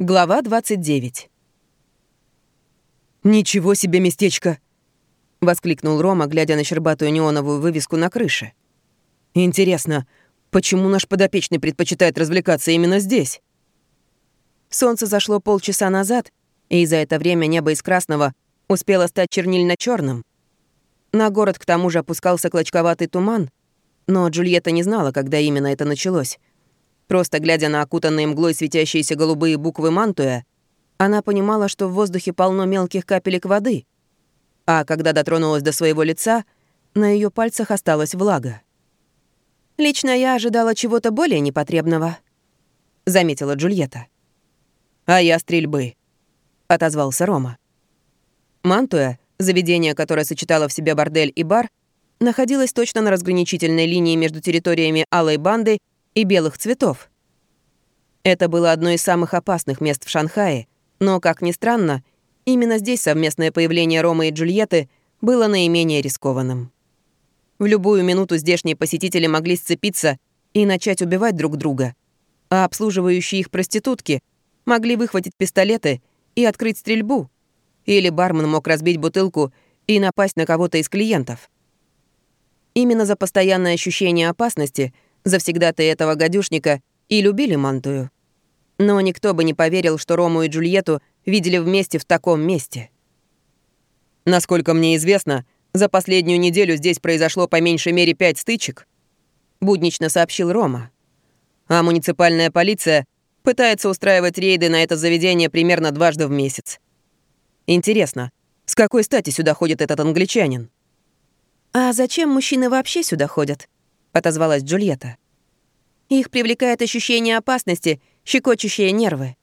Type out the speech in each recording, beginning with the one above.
Глава 29. «Ничего себе местечко!» — воскликнул Рома, глядя на щербатую неоновую вывеску на крыше. «Интересно, почему наш подопечный предпочитает развлекаться именно здесь?» Солнце зашло полчаса назад, и за это время небо из красного успело стать чернильно черным На город к тому же опускался клочковатый туман, но Джульетта не знала, когда именно это началось. Просто глядя на окутанные мглой светящиеся голубые буквы Мантуя, она понимала, что в воздухе полно мелких капелек воды, а когда дотронулась до своего лица, на ее пальцах осталась влага. «Лично я ожидала чего-то более непотребного», — заметила Джульетта. «А я стрельбы», — отозвался Рома. Мантуя, заведение, которое сочетало в себе бордель и бар, находилось точно на разграничительной линии между территориями Алой Банды и белых цветов. Это было одно из самых опасных мест в Шанхае, но, как ни странно, именно здесь совместное появление Ромы и Джульетты было наименее рискованным. В любую минуту здешние посетители могли сцепиться и начать убивать друг друга, а обслуживающие их проститутки могли выхватить пистолеты и открыть стрельбу, или бармен мог разбить бутылку и напасть на кого-то из клиентов. Именно за постоянное ощущение опасности – Завсегда-то этого гадюшника и любили Мантую. Но никто бы не поверил, что Рому и Джульетту видели вместе в таком месте. Насколько мне известно, за последнюю неделю здесь произошло по меньшей мере пять стычек, буднично сообщил Рома. А муниципальная полиция пытается устраивать рейды на это заведение примерно дважды в месяц. Интересно, с какой стати сюда ходит этот англичанин? А зачем мужчины вообще сюда ходят? — отозвалась Джульетта. «Их привлекает ощущение опасности, щекочущие нервы».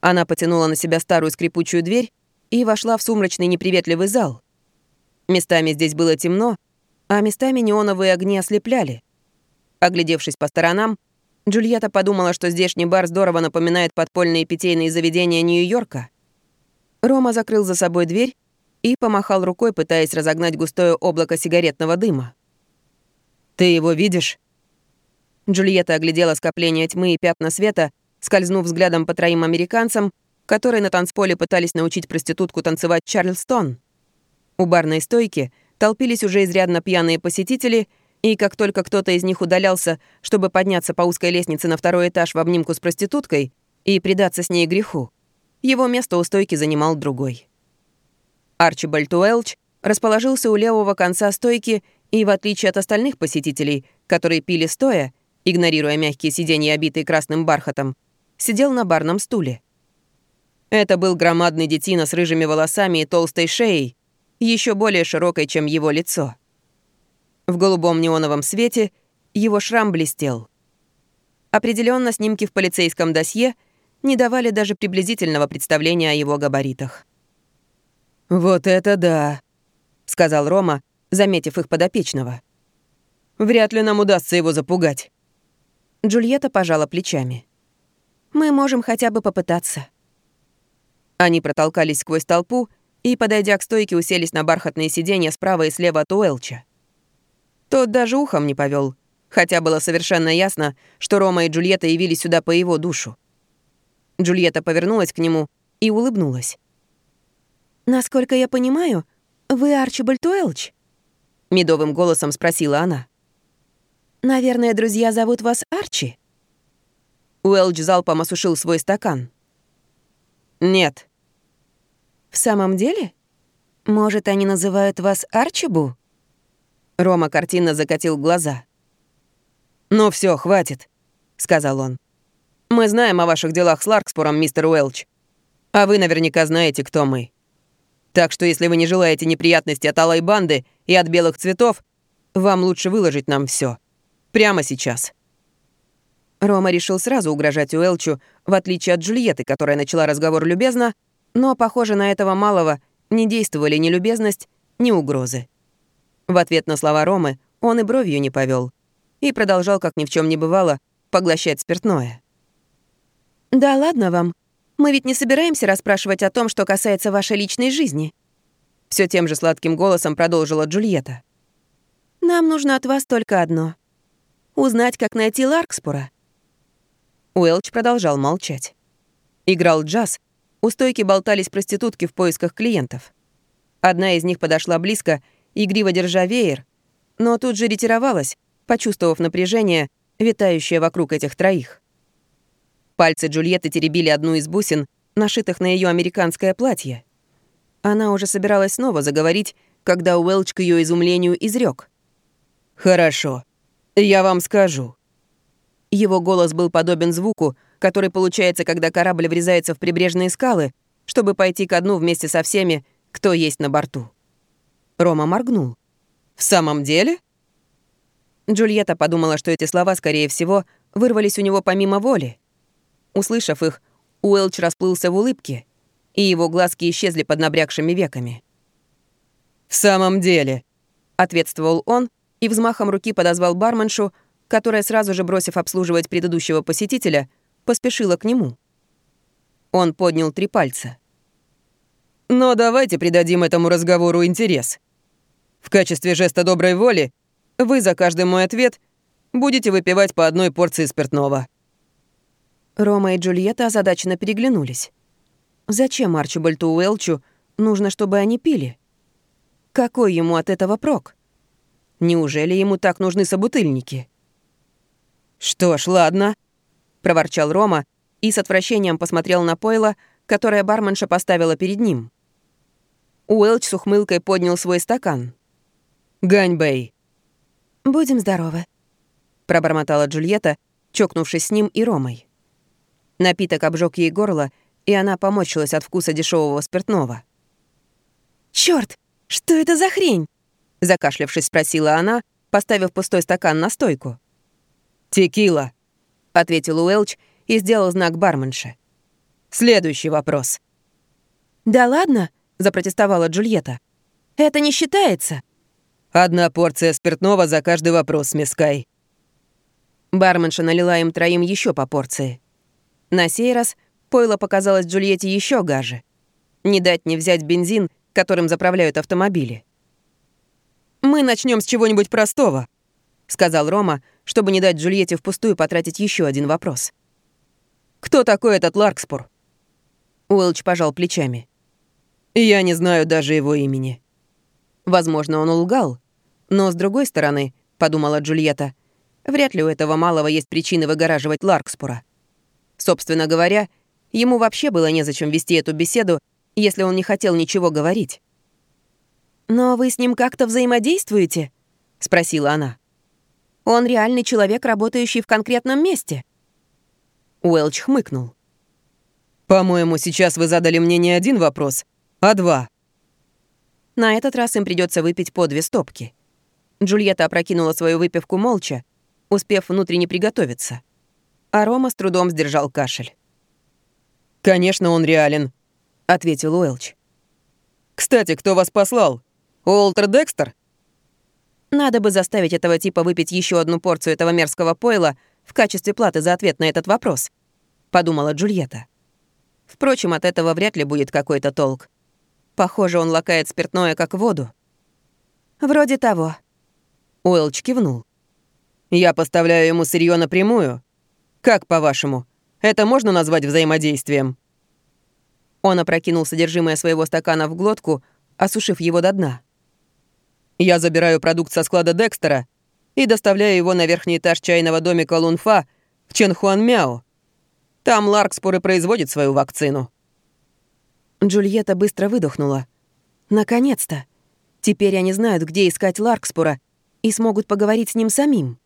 Она потянула на себя старую скрипучую дверь и вошла в сумрачный неприветливый зал. Местами здесь было темно, а местами неоновые огни ослепляли. Оглядевшись по сторонам, Джульетта подумала, что здешний бар здорово напоминает подпольные питейные заведения Нью-Йорка. Рома закрыл за собой дверь и помахал рукой, пытаясь разогнать густое облако сигаретного дыма. «Ты его видишь?» Джульетта оглядела скопление тьмы и пятна света, скользнув взглядом по троим американцам, которые на танцполе пытались научить проститутку танцевать Чарльстон. У барной стойки толпились уже изрядно пьяные посетители, и как только кто-то из них удалялся, чтобы подняться по узкой лестнице на второй этаж в обнимку с проституткой и предаться с ней греху, его место у стойки занимал другой. Арчибальд Уэлч расположился у левого конца стойки и в отличие от остальных посетителей, которые пили стоя, игнорируя мягкие сиденья, обитые красным бархатом, сидел на барном стуле. Это был громадный детина с рыжими волосами и толстой шеей, еще более широкой, чем его лицо. В голубом неоновом свете его шрам блестел. Определенно снимки в полицейском досье не давали даже приблизительного представления о его габаритах. «Вот это да», — сказал Рома, заметив их подопечного. «Вряд ли нам удастся его запугать». Джульетта пожала плечами. «Мы можем хотя бы попытаться». Они протолкались сквозь толпу и, подойдя к стойке, уселись на бархатные сиденья справа и слева от Уэлча. Тот даже ухом не повел, хотя было совершенно ясно, что Рома и Джульетта явились сюда по его душу. Джульетта повернулась к нему и улыбнулась. «Насколько я понимаю, вы Арчибальд Уэлч?» Медовым голосом спросила она. «Наверное, друзья зовут вас Арчи?» Уэлч залпом осушил свой стакан. «Нет». «В самом деле? Может, они называют вас Арчибу?» Рома картинно закатил глаза. «Ну все, хватит», — сказал он. «Мы знаем о ваших делах с Ларкспором, мистер Уэлч. А вы наверняка знаете, кто мы. Так что если вы не желаете неприятностей от алой банды и от белых цветов, вам лучше выложить нам все. Прямо сейчас». Рома решил сразу угрожать Уэлчу, в отличие от Джульетты, которая начала разговор любезно, но, похоже, на этого малого не действовали ни любезность, ни угрозы. В ответ на слова Ромы он и бровью не повел и продолжал, как ни в чем не бывало, поглощать спиртное. «Да ладно вам», мы ведь не собираемся расспрашивать о том, что касается вашей личной жизни. Все тем же сладким голосом продолжила Джульетта. Нам нужно от вас только одно. Узнать, как найти Ларкспура. Уэлч продолжал молчать. Играл джаз, у стойки болтались проститутки в поисках клиентов. Одна из них подошла близко, игриво держа веер, но тут же ретировалась, почувствовав напряжение, витающее вокруг этих троих. Пальцы Джульетты теребили одну из бусин, нашитых на ее американское платье. Она уже собиралась снова заговорить, когда Уэлч к ее изумлению изрек: «Хорошо, я вам скажу». Его голос был подобен звуку, который получается, когда корабль врезается в прибрежные скалы, чтобы пойти ко дну вместе со всеми, кто есть на борту. Рома моргнул. «В самом деле?» Джульетта подумала, что эти слова, скорее всего, вырвались у него помимо воли. Услышав их, Уэлч расплылся в улыбке, и его глазки исчезли под набрякшими веками. «В самом деле», — ответствовал он и взмахом руки подозвал барменшу, которая, сразу же бросив обслуживать предыдущего посетителя, поспешила к нему. Он поднял три пальца. «Но давайте придадим этому разговору интерес. В качестве жеста доброй воли вы за каждый мой ответ будете выпивать по одной порции спиртного». Рома и Джульетта озадаченно переглянулись. Зачем Арчибальду Уэлчу нужно, чтобы они пили? Какой ему от этого прок? Неужели ему так нужны собутыльники? «Что ж, ладно», — проворчал Рома и с отвращением посмотрел на пойло, которое барменша поставила перед ним. Уэлч с ухмылкой поднял свой стакан. «Ганьбэй». «Будем здоровы», — пробормотала Джульетта, чокнувшись с ним и Ромой. Напиток обжег ей горло, и она помочилась от вкуса дешевого спиртного. Черт, что это за хрень?» Закашлявшись, спросила она, поставив пустой стакан на стойку. «Текила», — ответил Уэлч и сделал знак барменше. «Следующий вопрос». «Да ладно», — запротестовала Джульетта. «Это не считается». «Одна порция спиртного за каждый вопрос, мисс Кай». Барменша налила им троим еще по порции. На сей раз пойло показалось Джульетте еще гаже. Не дать не взять бензин, которым заправляют автомобили. «Мы начнем с чего-нибудь простого», — сказал Рома, чтобы не дать Джульетте впустую потратить еще один вопрос. «Кто такой этот Ларкспур?» Уэлч пожал плечами. «Я не знаю даже его имени». Возможно, он лгал, но, с другой стороны, — подумала Джульетта, — вряд ли у этого малого есть причины выгораживать Ларкспура. Собственно говоря, ему вообще было незачем вести эту беседу, если он не хотел ничего говорить. «Но вы с ним как-то взаимодействуете?» — спросила она. «Он реальный человек, работающий в конкретном месте». Уэлч хмыкнул. «По-моему, сейчас вы задали мне не один вопрос, а два». На этот раз им придется выпить по две стопки. Джульетта опрокинула свою выпивку молча, успев внутренне приготовиться. А Рома с трудом сдержал кашель. «Конечно, он реален», — ответил Уэлч. «Кстати, кто вас послал? Уолтер Декстер?» Надо бы заставить этого типа выпить еще одну порцию этого мерзкого пойла в качестве платы за ответ на этот вопрос, подумала Джульетта. Впрочем, от этого вряд ли будет какой-то толк. Похоже, он лакает спиртное как воду. Вроде того. Уэлч кивнул. Я поставляю ему сырье напрямую. Как, по-вашему, это можно назвать взаимодействием? Он опрокинул содержимое своего стакана в глотку, осушив его до дна. Я забираю продукт со склада Декстера и доставляю его на верхний этаж чайного домика Лунфа в Ченхуанмяо. Там Ларкспор и производит свою вакцину». Джульетта быстро выдохнула. «Наконец-то! Теперь они знают, где искать Ларкспора и смогут поговорить с ним самим.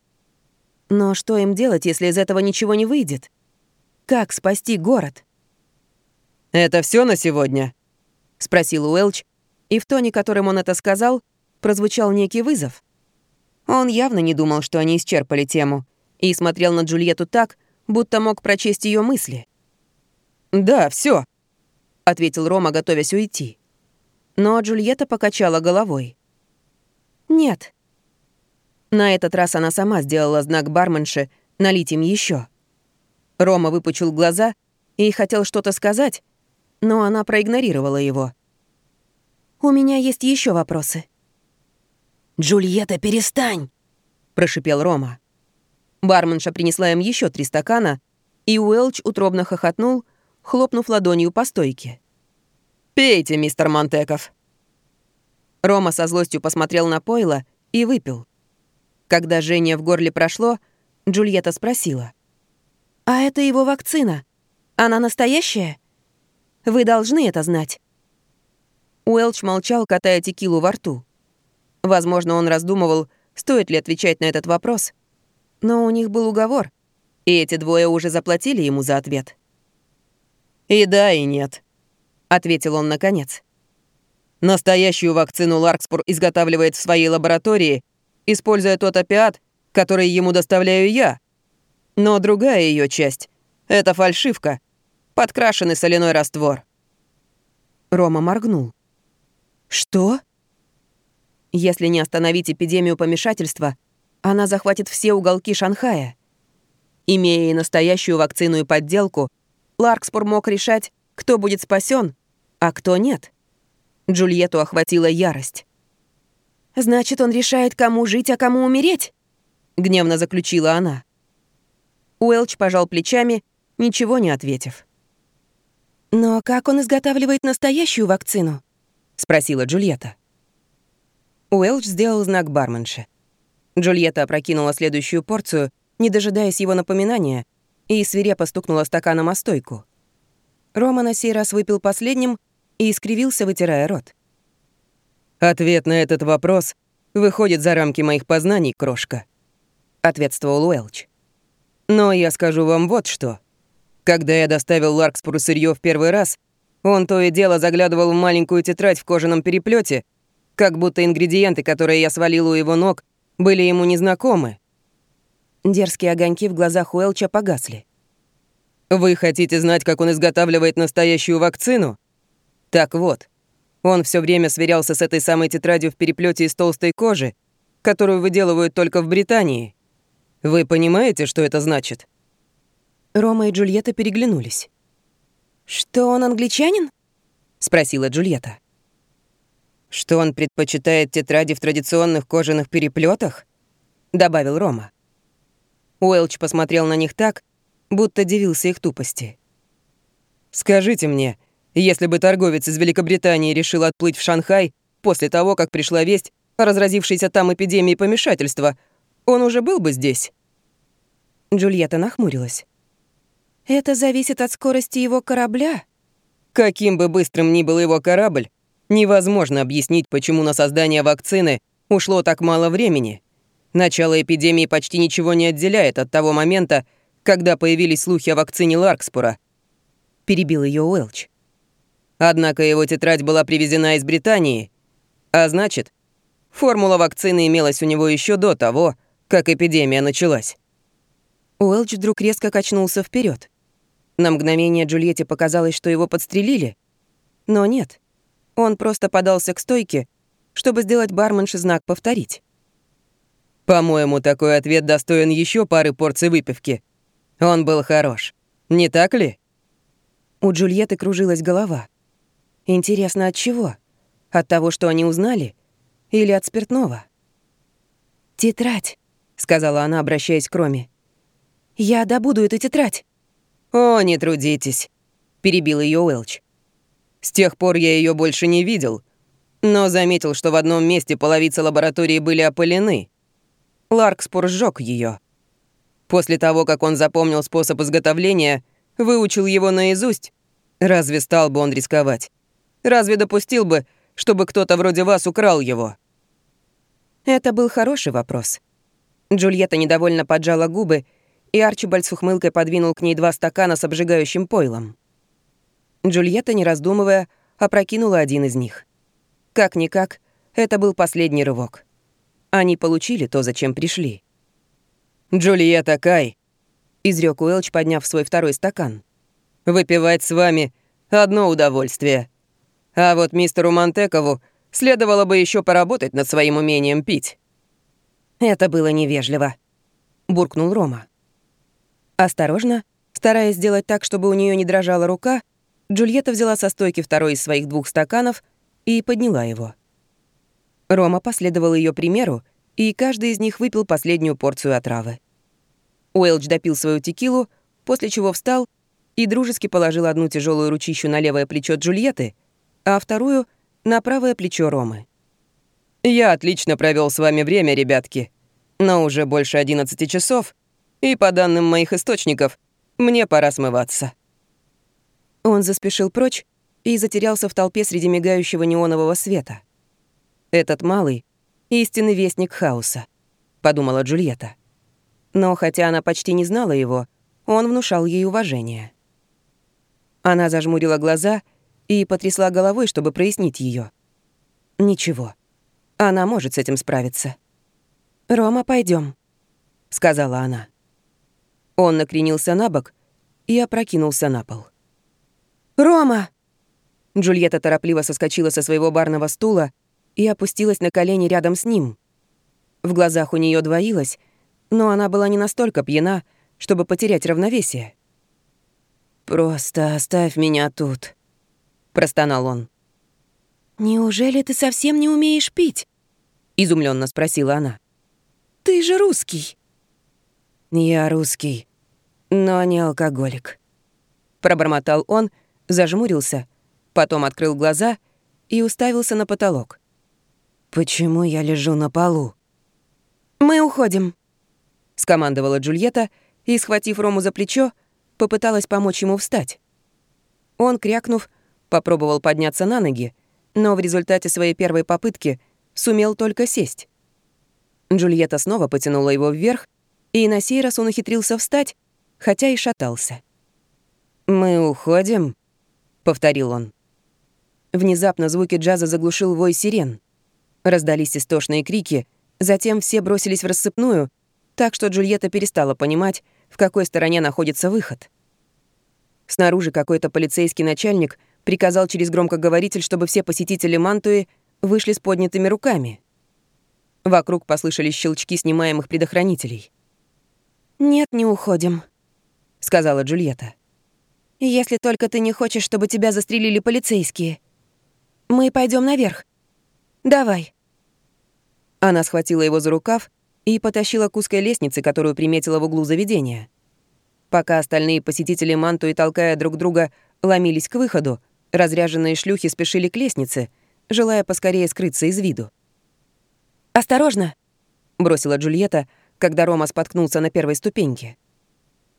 Но что им делать, если из этого ничего не выйдет? Как спасти город?» «Это все на сегодня?» — спросил Уэлч, и в тоне, которым он это сказал, прозвучал некий вызов. Он явно не думал, что они исчерпали тему, и смотрел на Джульетту так, будто мог прочесть ее мысли. «Да, все, ответил Рома, готовясь уйти. Но Джульетта покачала головой. «Нет». На этот раз она сама сделала знак барменше налить им еще. Рома выпучил глаза и хотел что-то сказать, но она проигнорировала его. «У меня есть еще вопросы», «Джульетта, перестань!» — прошипел Рома. Барменша принесла им еще три стакана, и Уэлч утробно хохотнул, хлопнув ладонью по стойке. «Пейте, мистер Монтеков». Рома со злостью посмотрел на Пойла и выпил. Когда Женя в горле прошло, Джульетта спросила. «А это его вакцина? Она настоящая? Вы должны это знать». Уэлч молчал, катая текилу во рту. Возможно, он раздумывал, стоит ли отвечать на этот вопрос. Но у них был уговор, и эти двое уже заплатили ему за ответ. «И да, и нет», — ответил он наконец. «Настоящую вакцину Ларкспур изготавливает в своей лаборатории, используя тот опиат, который ему доставляю я. Но другая ее часть — это фальшивка, подкрашенный соляной раствор». Рома моргнул. «Что?» Если не остановить эпидемию помешательства, она захватит все уголки Шанхая. Имея и настоящую вакцину и подделку, Ларкспор мог решать, кто будет спасен, а кто нет. Джульетту охватила ярость. «Значит, он решает, кому жить, а кому умереть?» — гневно заключила она. Уэлч пожал плечами, ничего не ответив. «Но как он изготавливает настоящую вакцину?» — спросила Джульетта. Уэлч сделал знак барменше. Джульетта опрокинула следующую порцию, не дожидаясь его напоминания, и свирепо стукнула стаканом о стойку. Рома на сей раз выпил последним и искривился, вытирая рот. «Ответ на этот вопрос выходит за рамки моих познаний, крошка», — ответствовал Уэлч. «Но я скажу вам вот что. Когда я доставил Ларкспуру сырье в первый раз, он то и дело заглядывал в маленькую тетрадь в кожаном переплете, как будто ингредиенты, которые я свалил у его ног, были ему незнакомы. Дерзкие огоньки в глазах Уэлча погасли. «Вы хотите знать, как он изготавливает настоящую вакцину? Так вот, он все время сверялся с этой самой тетрадью в переплете из толстой кожи, которую выделывают только в Британии. Вы понимаете, что это значит?» Рома и Джульетта переглянулись. «Что он англичанин?» — спросила Джульетта что он предпочитает тетради в традиционных кожаных переплетах? добавил Рома. Уэлч посмотрел на них так, будто дивился их тупости. «Скажите мне, если бы торговец из Великобритании решил отплыть в Шанхай после того, как пришла весть о разразившейся там эпидемии помешательства, он уже был бы здесь?» Джульетта нахмурилась. «Это зависит от скорости его корабля». «Каким бы быстрым ни был его корабль, Невозможно объяснить, почему на создание вакцины ушло так мало времени. Начало эпидемии почти ничего не отделяет от того момента, когда появились слухи о вакцине Ларкспура. Перебил ее Уэлч. Однако его тетрадь была привезена из Британии. А значит, формула вакцины имелась у него еще до того, как эпидемия началась. Уэлч вдруг резко качнулся вперед. На мгновение Джульетте показалось, что его подстрелили. Но нет. Он просто подался к стойке, чтобы сделать барменше знак «повторить». «По-моему, такой ответ достоин еще пары порций выпивки. Он был хорош. Не так ли?» У Джульетты кружилась голова. Интересно, от чего? От того, что они узнали? Или от спиртного? «Тетрадь», — сказала она, обращаясь к Роме. «Я добуду эту тетрадь». «О, не трудитесь», — перебил ее Уэлч. С тех пор я ее больше не видел, но заметил, что в одном месте половицы лаборатории были опылены. Ларкспур сжег ее. После того, как он запомнил способ изготовления, выучил его наизусть, разве стал бы он рисковать? Разве допустил бы, чтобы кто-то вроде вас украл его? Это был хороший вопрос. Джульетта недовольно поджала губы, и Арчибальд с ухмылкой подвинул к ней два стакана с обжигающим пойлом. Джульетта, не раздумывая, опрокинула один из них. Как-никак, это был последний рывок. Они получили то, зачем пришли. «Джульетта Кай», — изрёк Уэлч, подняв свой второй стакан. «Выпивать с вами — одно удовольствие. А вот мистеру Монтекову следовало бы еще поработать над своим умением пить». «Это было невежливо», — буркнул Рома. Осторожно, стараясь сделать так, чтобы у нее не дрожала рука, — Джульетта взяла со стойки второй из своих двух стаканов и подняла его. Рома последовал ее примеру, и каждый из них выпил последнюю порцию отравы. Уэлч допил свою текилу, после чего встал и дружески положил одну тяжелую ручищу на левое плечо Джульетты, а вторую — на правое плечо Ромы. «Я отлично провел с вами время, ребятки, но уже больше 11 часов, и по данным моих источников, мне пора смываться». Он заспешил прочь и затерялся в толпе среди мигающего неонового света. «Этот малый — истинный вестник хаоса», — подумала Джульетта. Но хотя она почти не знала его, он внушал ей уважение. Она зажмурила глаза и потрясла головой, чтобы прояснить ее. Ничего, она может с этим справиться. «Рома, пойдем, сказала она. Он накренился на бок и опрокинулся на пол. «Рома!» Джульетта торопливо соскочила со своего барного стула и опустилась на колени рядом с ним. В глазах у нее двоилось, но она была не настолько пьяна, чтобы потерять равновесие. «Просто оставь меня тут», — простонал он. «Неужели ты совсем не умеешь пить?» — изумленно спросила она. «Ты же русский». «Я русский, но не алкоголик», — пробормотал он, зажмурился, потом открыл глаза и уставился на потолок. «Почему я лежу на полу?» «Мы уходим», — скомандовала Джульетта и, схватив Рому за плечо, попыталась помочь ему встать. Он, крякнув, попробовал подняться на ноги, но в результате своей первой попытки сумел только сесть. Джульетта снова потянула его вверх, и на сей раз он ухитрился встать, хотя и шатался. «Мы уходим», — повторил он. Внезапно звуки джаза заглушил вой сирен. Раздались истошные крики, затем все бросились в рассыпную, так что Джульетта перестала понимать, в какой стороне находится выход. Снаружи какой-то полицейский начальник приказал через громкоговоритель, чтобы все посетители Мантуи вышли с поднятыми руками. Вокруг послышались щелчки снимаемых предохранителей. «Нет, не уходим», — сказала Джульетта. «Если только ты не хочешь, чтобы тебя застрелили полицейские. Мы пойдем наверх. Давай». Она схватила его за рукав и потащила к узкой лестнице, которую приметила в углу заведения. Пока остальные посетители Манту и толкая друг друга ломились к выходу, разряженные шлюхи спешили к лестнице, желая поскорее скрыться из виду. «Осторожно!» — бросила Джульетта, когда Рома споткнулся на первой ступеньке.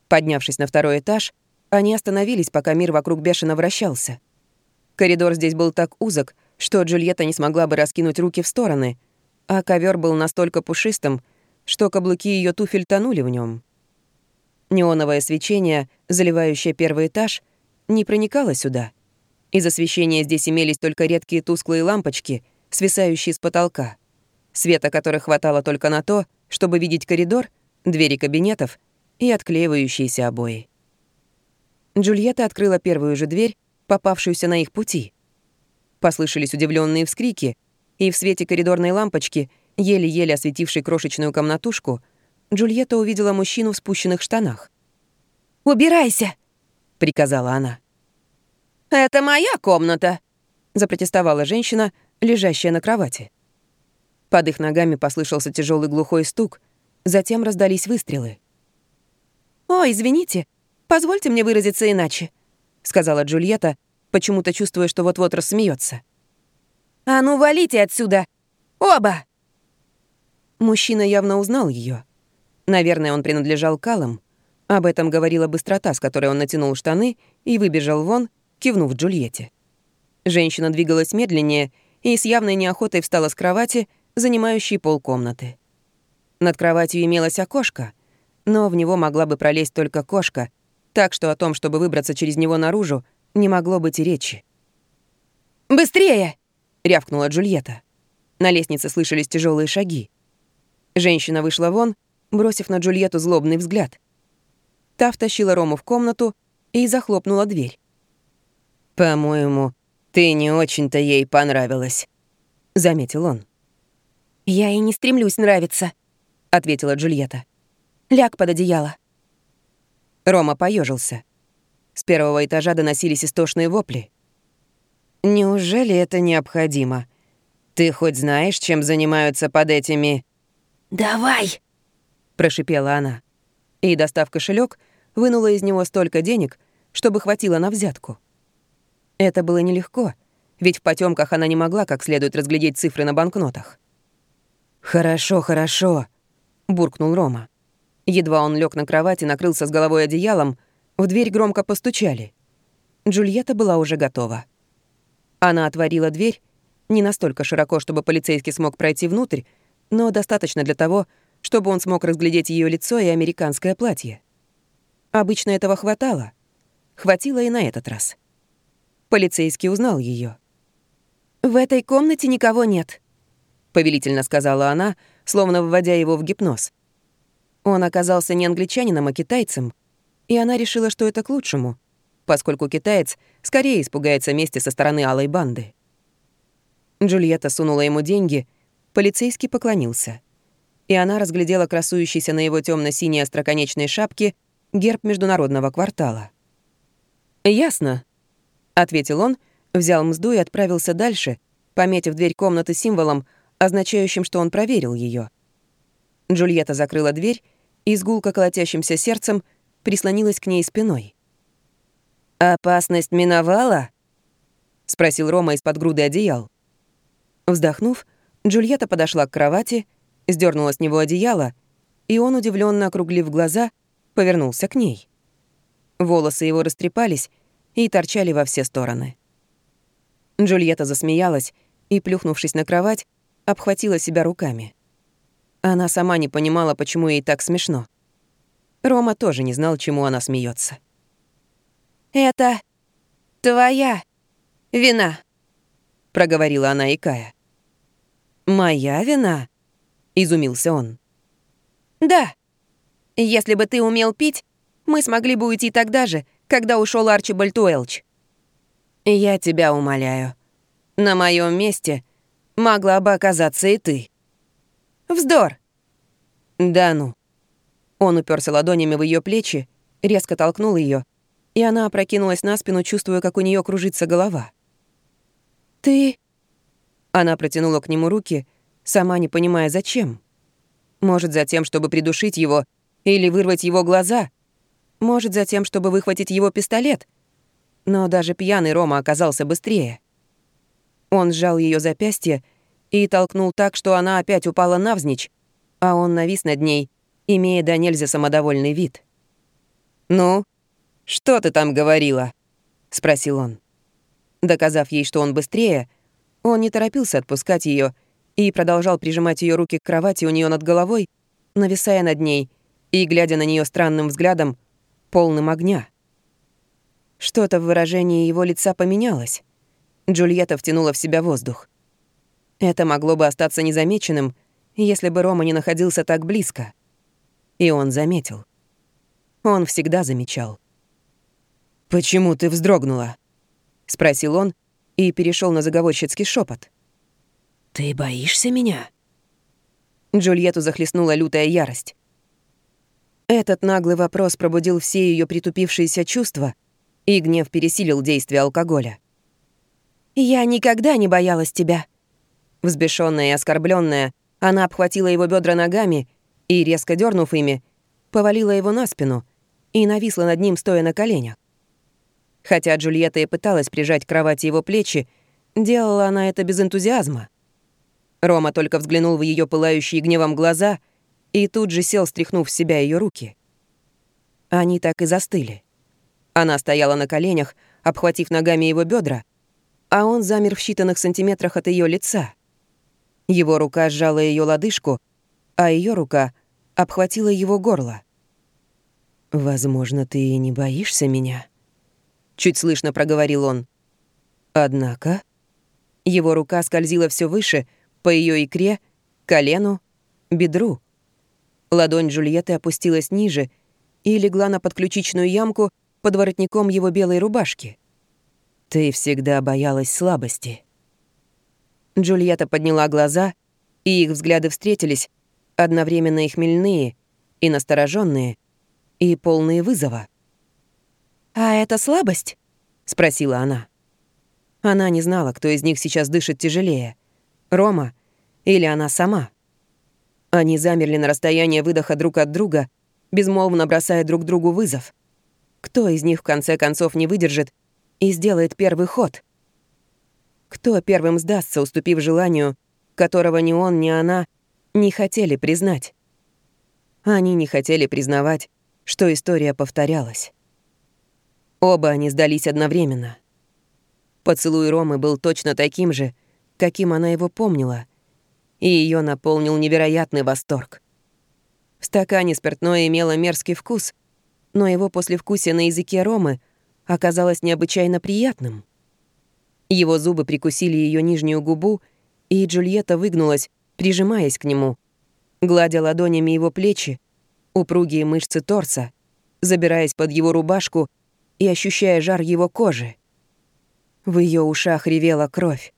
Поднявшись на второй этаж, они остановились, пока мир вокруг бешено вращался. Коридор здесь был так узок, что Джульетта не смогла бы раскинуть руки в стороны, а ковер был настолько пушистым, что каблуки ее туфель тонули в нем. Неоновое свечение, заливающее первый этаж, не проникало сюда. Из освещения здесь имелись только редкие тусклые лампочки, свисающие с потолка, света которых хватало только на то, чтобы видеть коридор, двери кабинетов и отклеивающиеся обои. Джульетта открыла первую же дверь, попавшуюся на их пути. Послышались удивленные вскрики, и в свете коридорной лампочки еле-еле осветившей крошечную комнатушку, Джульетта увидела мужчину в спущенных штанах. «Убирайся!» — приказала она. «Это моя комната!» — запротестовала женщина, лежащая на кровати. Под их ногами послышался тяжелый глухой стук, затем раздались выстрелы. «О, извините, позвольте мне выразиться иначе», — сказала Джульетта, почему-то чувствуя, что вот-вот рассмеется. «А ну, валите отсюда! Оба!» Мужчина явно узнал ее. Наверное, он принадлежал Калам. Об этом говорила быстрота, с которой он натянул штаны и выбежал вон, кивнув Джульетте. Женщина двигалась медленнее и с явной неохотой встала с кровати, занимающей полкомнаты. Над кроватью имелось окошко, но в него могла бы пролезть только кошка, так что о том, чтобы выбраться через него наружу, не могло быть и речи. «Быстрее!» — рявкнула Джульетта. На лестнице слышались тяжелые шаги. Женщина вышла вон, бросив на Джульетту злобный взгляд. Та втащила Рому в комнату и захлопнула дверь. «По-моему, ты не очень-то ей понравилась», — заметил он. «Я и не стремлюсь нравиться», — ответила Джульетта. «Ляг под одеяло». Рома поежился. С первого этажа доносились истошные вопли. «Неужели это необходимо? Ты хоть знаешь, чем занимаются под этими...» «Давай!» — прошипела она. И, достав кошелек, вынула из него столько денег, чтобы хватило на взятку. Это было нелегко, ведь в потемках она не могла как следует разглядеть цифры на банкнотах. «Хорошо, хорошо», — буркнул Рома. Едва он лег на кровать и накрылся с головой одеялом, в дверь громко постучали. Джульетта была уже готова. Она отворила дверь, не настолько широко, чтобы полицейский смог пройти внутрь, но достаточно для того, чтобы он смог разглядеть ее лицо и американское платье. Обычно этого хватало. Хватило и на этот раз. Полицейский узнал ее. «В этой комнате никого нет», — повелительно сказала она, словно вводя его в гипноз. Он оказался не англичанином, а китайцем, и она решила, что это к лучшему, поскольку китаец скорее испугается мести со стороны алой банды. Джульетта сунула ему деньги, полицейский поклонился. И она разглядела красующийся на его темно синей остроконечной шапке герб международного квартала. «Ясно», — ответил он, взял мзду и отправился дальше, пометив дверь комнаты символом, означающим, что он проверил ее. Джульетта закрыла дверь и с гулко колотящимся сердцем прислонилась к ней спиной. «Опасность миновала?» — спросил Рома из-под груды одеял. Вздохнув, Джульетта подошла к кровати, сдернула с него одеяло, и он, удивленно округлив глаза, повернулся к ней. Волосы его растрепались и торчали во все стороны. Джульетта засмеялась и, плюхнувшись на кровать, обхватила себя руками. Она сама не понимала, почему ей так смешно. Рома тоже не знал, чему она смеется. «Это твоя вина», — проговорила она, икая. «Моя вина?» — изумился он. «Да. Если бы ты умел пить, мы смогли бы уйти тогда же, когда ушел Арчибальд Уэлч». «Я тебя умоляю. На моем месте могла бы оказаться и ты». «Вздор!» «Да ну». Он уперся ладонями в ее плечи, резко толкнул ее, и она опрокинулась на спину, чувствуя, как у нее кружится голова. «Ты...» Она протянула к нему руки, сама не понимая, зачем. Может, за тем, чтобы придушить его или вырвать его глаза. Может, за тем, чтобы выхватить его пистолет. Но даже пьяный Рома оказался быстрее. Он сжал ее запястье и толкнул так, что она опять упала навзничь, а он навис над ней, имея до нельзя самодовольный вид. «Ну, что ты там говорила?» — спросил он. Доказав ей, что он быстрее, он не торопился отпускать ее и продолжал прижимать ее руки к кровати у нее над головой, нависая над ней и глядя на нее странным взглядом, полным огня. Что-то в выражении его лица поменялось. Джульетта втянула в себя воздух. Это могло бы остаться незамеченным, если бы Рома не находился так близко. И он заметил. Он всегда замечал. «Почему ты вздрогнула?» — спросил он и перешел на заговорщицкий шепот. «Ты боишься меня?» Джульетту захлестнула лютая ярость. Этот наглый вопрос пробудил все ее притупившиеся чувства, и гнев пересилил действие алкоголя. «Я никогда не боялась тебя». Взбешенная и оскорбленная, она обхватила его бедра ногами и, резко дернув ими, повалила его на спину и нависла над ним, стоя на коленях. Хотя Джульетта и пыталась прижать к кровати его плечи, делала она это без энтузиазма. Рома только взглянул в ее пылающие гневом глаза и тут же сел, стряхнув с себя ее руки. Они так и застыли. Она стояла на коленях, обхватив ногами его бедра, а он замер в считанных сантиметрах от ее лица. Его рука сжала ее лодыжку, а ее рука обхватила его горло. «Возможно, ты и не боишься меня», чуть слышно проговорил он. Однако его рука скользила все выше, по ее икре, колену, бедру. Ладонь Джульетты опустилась ниже и легла на подключичную ямку под воротником его белой рубашки. Ты всегда боялась слабости. Джульетта подняла глаза, и их взгляды встретились, одновременно и хмельные, и настороженные, и полные вызова. «А это слабость?» — спросила она. Она не знала, кто из них сейчас дышит тяжелее. Рома или она сама. Они замерли на расстоянии выдоха друг от друга, безмолвно бросая друг другу вызов. кто из них в конце концов не выдержит и сделает первый ход? Кто первым сдастся, уступив желанию, которого ни он, ни она не хотели признать? Они не хотели признавать, что история повторялась. Оба они сдались одновременно. Поцелуй Ромы был точно таким же, каким она его помнила, и ее наполнил невероятный восторг. В стакане спиртное имело мерзкий вкус, но его послевкусие на языке Ромы оказалось необычайно приятным. Его зубы прикусили ее нижнюю губу, и Джульетта выгнулась, прижимаясь к нему, гладя ладонями его плечи, упругие мышцы торса, забираясь под его рубашку и ощущая жар его кожи. В ее ушах ревела кровь.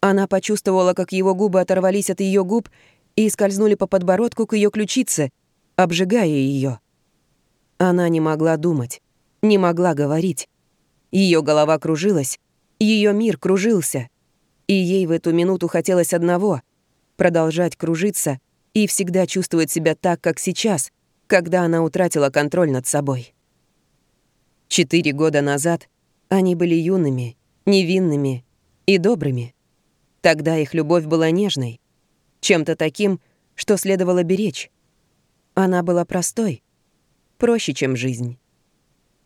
Она почувствовала, как его губы оторвались от ее губ и скользнули по подбородку к ее ключице, обжигая ее. Она не могла думать, не могла говорить. Ее голова кружилась, ее мир кружился. И ей в эту минуту хотелось одного — продолжать кружиться и всегда чувствовать себя так, как сейчас, когда она утратила контроль над собой. Четыре года назад они были юными, невинными и добрыми. Тогда их любовь была нежной, чем-то таким, что следовало беречь. Она была простой, проще, чем жизнь.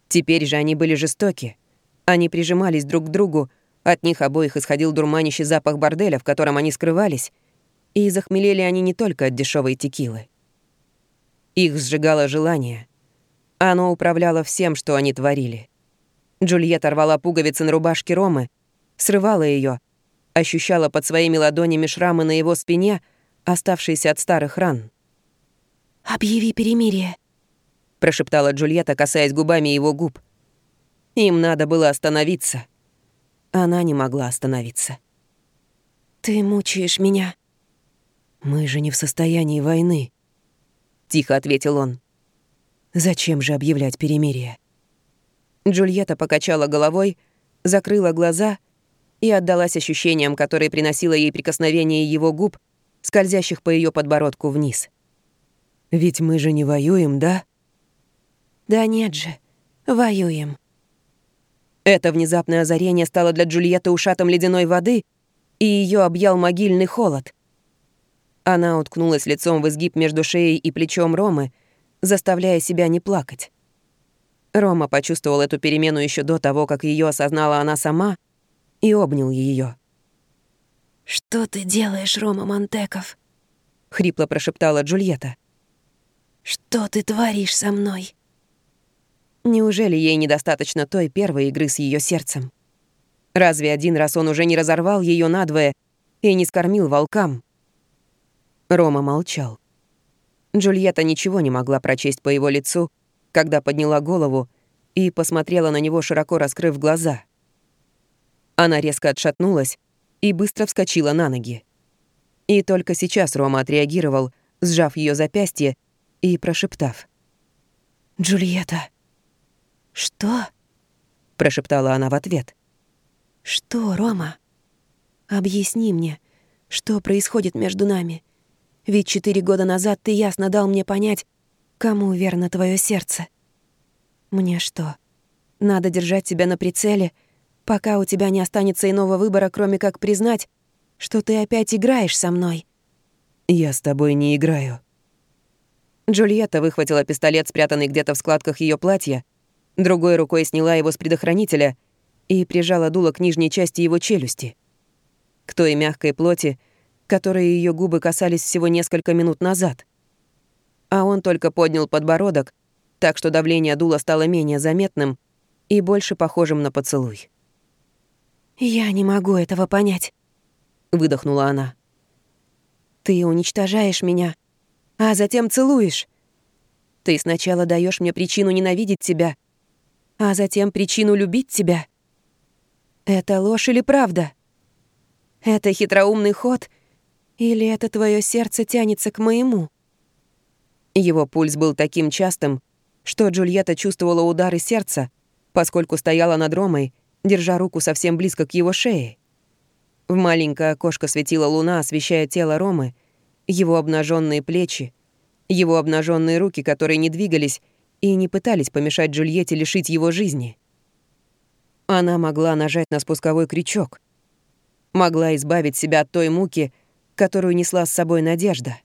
Теперь же они были жестоки. Они прижимались друг к другу, от них обоих исходил дурманящий запах борделя, в котором они скрывались, и захмелели они не только от дешевой текилы. Их сжигало желание. Оно управляло всем, что они творили. Джульетта рвала пуговицы на рубашке Ромы, срывала ее, ощущала под своими ладонями шрамы на его спине, оставшиеся от старых ран. «Объяви перемирие», — прошептала Джульетта, касаясь губами его губ. Им надо было остановиться. Она не могла остановиться. «Ты мучаешь меня». «Мы же не в состоянии войны», — тихо ответил он. «Зачем же объявлять перемирие?» Джульетта покачала головой, закрыла глаза и отдалась ощущениям, которые приносило ей прикосновение его губ, скользящих по ее подбородку вниз. «Ведь мы же не воюем, да?» «Да нет же, воюем». Это внезапное озарение стало для Джульетты ушатом ледяной воды, и ее объял могильный холод. Она уткнулась лицом в изгиб между шеей и плечом Ромы, заставляя себя не плакать. Рома почувствовал эту перемену еще до того, как ее осознала она сама, и обнял ее. «Что ты делаешь, Рома Монтеков?» — хрипло прошептала Джульетта. «Что ты творишь со мной?» Неужели ей недостаточно той первой игры с ее сердцем? Разве один раз он уже не разорвал ее надвое и не скормил волкам? Рома молчал. Джульетта ничего не могла прочесть по его лицу, когда подняла голову и посмотрела на него, широко раскрыв глаза. Она резко отшатнулась и быстро вскочила на ноги. И только сейчас Рома отреагировал, сжав ее запястье и прошептав. «Джульетта!» «Что?» — прошептала она в ответ. «Что, Рома? Объясни мне, что происходит между нами. Ведь четыре года назад ты ясно дал мне понять, Кому верно твое сердце? Мне что, надо держать тебя на прицеле, пока у тебя не останется иного выбора, кроме как признать, что ты опять играешь со мной? Я с тобой не играю. Джульетта выхватила пистолет, спрятанный где-то в складках ее платья, другой рукой сняла его с предохранителя и прижала дуло к нижней части его челюсти. К той мягкой плоти, которой ее губы касались всего несколько минут назад — а он только поднял подбородок, так что давление дула стало менее заметным и больше похожим на поцелуй. «Я не могу этого понять», — выдохнула она. «Ты уничтожаешь меня, а затем целуешь. Ты сначала даешь мне причину ненавидеть тебя, а затем причину любить тебя. Это ложь или правда? Это хитроумный ход или это твое сердце тянется к моему?» Его пульс был таким частым, что Джульетта чувствовала удары сердца, поскольку стояла над Ромой, держа руку совсем близко к его шее. В маленькое окошко светила луна, освещая тело Ромы, его обнаженные плечи, его обнаженные руки, которые не двигались и не пытались помешать Джульетте лишить его жизни. Она могла нажать на спусковой крючок, могла избавить себя от той муки, которую несла с собой надежда.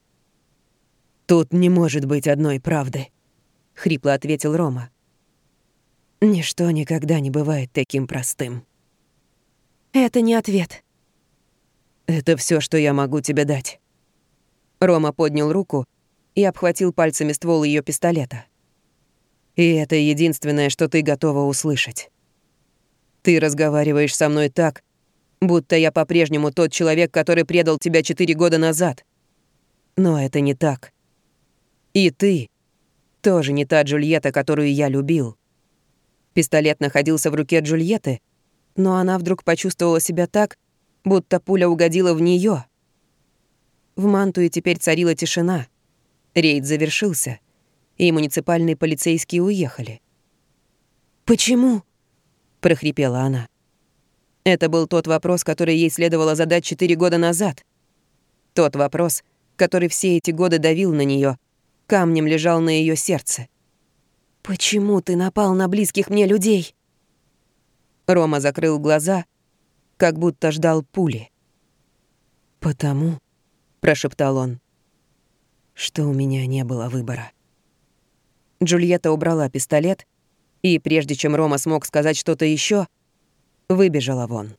«Тут не может быть одной правды», — хрипло ответил Рома. «Ничто никогда не бывает таким простым». «Это не ответ». «Это все, что я могу тебе дать». Рома поднял руку и обхватил пальцами ствол ее пистолета. «И это единственное, что ты готова услышать. Ты разговариваешь со мной так, будто я по-прежнему тот человек, который предал тебя четыре года назад. Но это не так. И ты тоже не та Джульетта, которую я любил. Пистолет находился в руке Джульетты, но она вдруг почувствовала себя так, будто пуля угодила в нее. В Мантуе теперь царила тишина. Рейд завершился, и муниципальные полицейские уехали. «Почему?» — прохрипела она. Это был тот вопрос, который ей следовало задать четыре года назад. Тот вопрос, который все эти годы давил на нее, камнем лежал на ее сердце. «Почему ты напал на близких мне людей?» Рома закрыл глаза, как будто ждал пули. «Потому», — прошептал он, — «что у меня не было выбора». Джульетта убрала пистолет, и прежде чем Рома смог сказать что-то еще, выбежала вон.